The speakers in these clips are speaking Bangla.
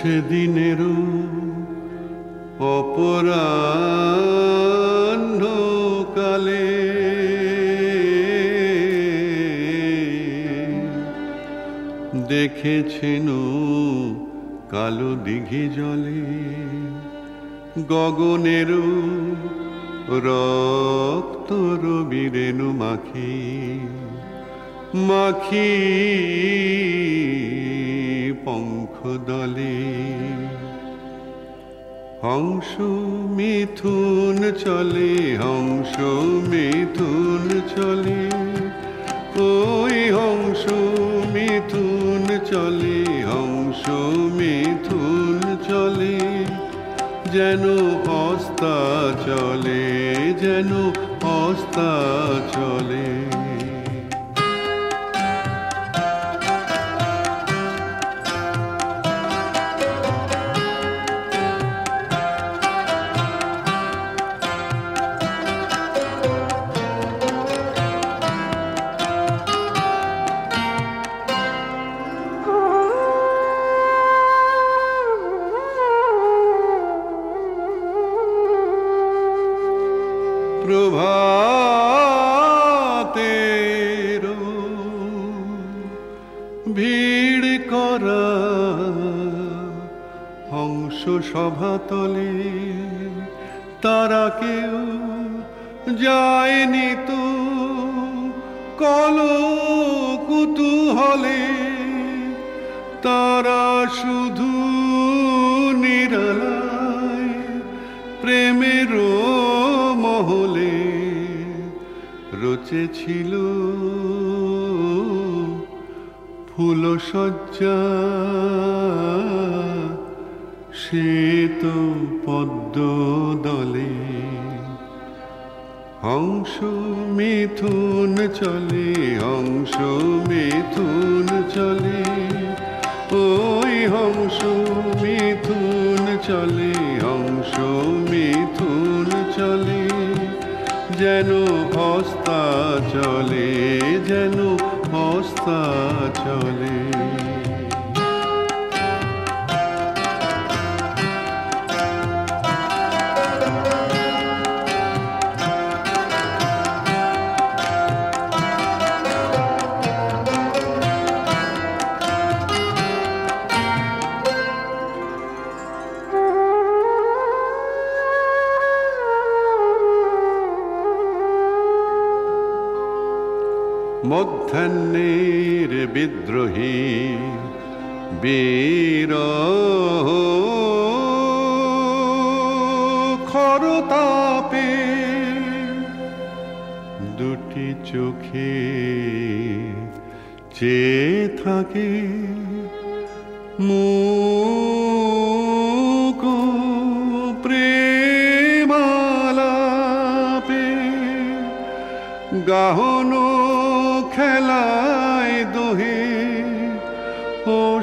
সেদিনেরও অপরাহ্ন কালে দেখেছেন কালো দিঘি জলে গগনের রক্ত রবিরেণু মাখি মাখি পঙ্খ দলে। হংস মিথুন চলে, হংস মিথুন চলে। ওই হংস মিথুন চলে, হংস মিথুন চলে। যেন অস্তা চলে, যেন অস্তা চলে। ভিড় করা। হংস সভাতলে তারা কেউ যায়নি তো। কল কুতূহলে তারা শুধু প্রেমের মহলে রচেছিল ফুল সজ্জা, সে তো পদ্ম দলে হংস মিথুন চলে হংস মিথুন চলে। ওই হংস মিথুন চলে হংস মিথুন চলে। যেন হস্তা চলে, যেন হস্তা চলে মধ্যাহ্নের বিদ্রোহী বীর খরতাপে দুটি চোখে চেয়ে থাকে মুখ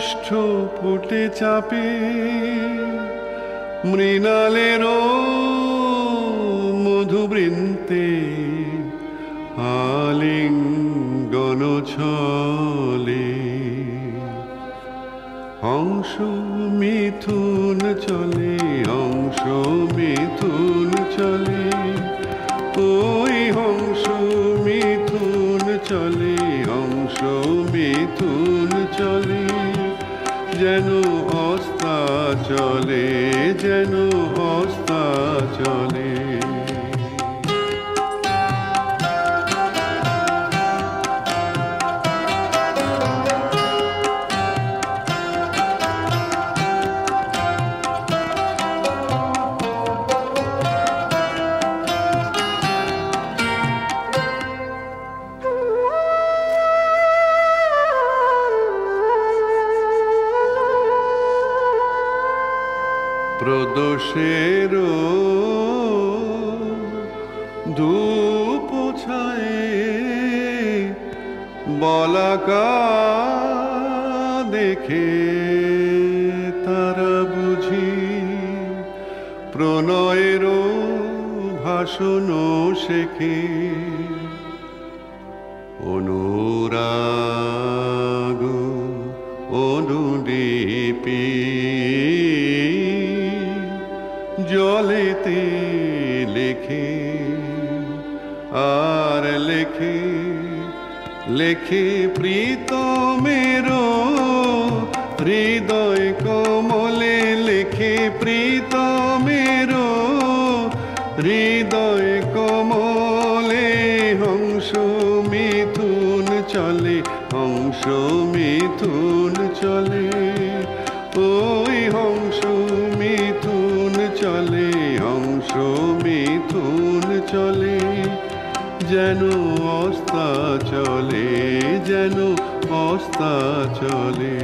ওষ্ঠ ফুটে চাপে মৃণালের মধুবৃন্তে আলিঙ্গন ছলে। অংশ মিথুন চলে, অংশ মিথুন চলে। ওই হংস মিথুন চলে, অংশ মিথুন চলে। যেন অস্তা চলে যেন অস্তা চলে। প্রদোষের ধূপ ছায়ে বলাকা দেখে তারা বুঝি প্রণয়ের ভাষণ শেখে অনুরাগ অনুদীপী। জলেতে লেখে, আর লেখে লেখে প্রীতমেরো হৃদয় কমলে লেখে প্রীতমেরো হৃদয় কমলে, হংস মিথুন চলে, হংস মিথুন চলে। চলে যেন অস্তা চলে যেন অস্তা চলে